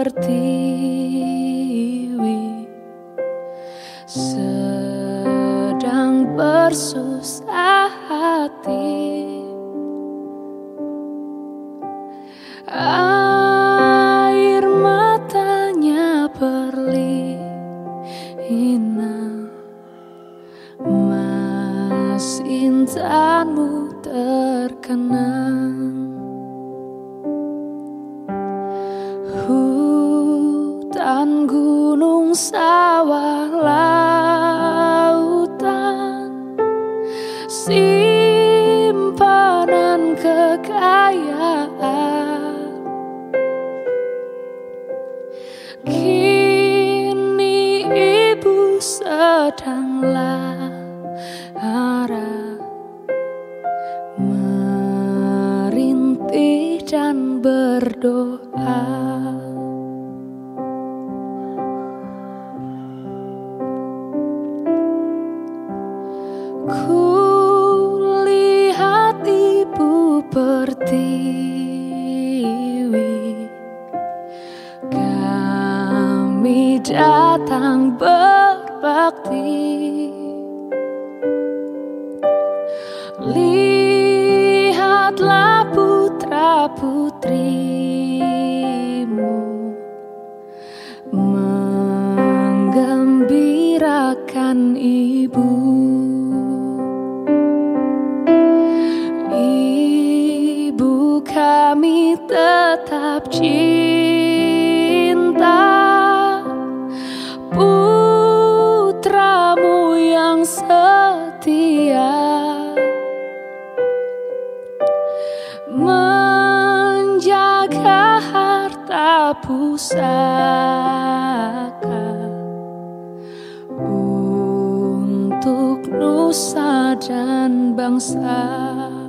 pertiwi sedang bersusah hati. Air matanya berlinang mas intanmu terkenang sawah lautan Simpanan kekayaan. Kini ibu sedang lara Merintih dan berdoa Ku lihat ibu pertiwi. Kami datang berbakti. Lihatlah putra putrimu Menggembirakan ibu tetap cinta. Putramu yang setia. Menjaga harta pusaka. Untuk nusa dan bangsa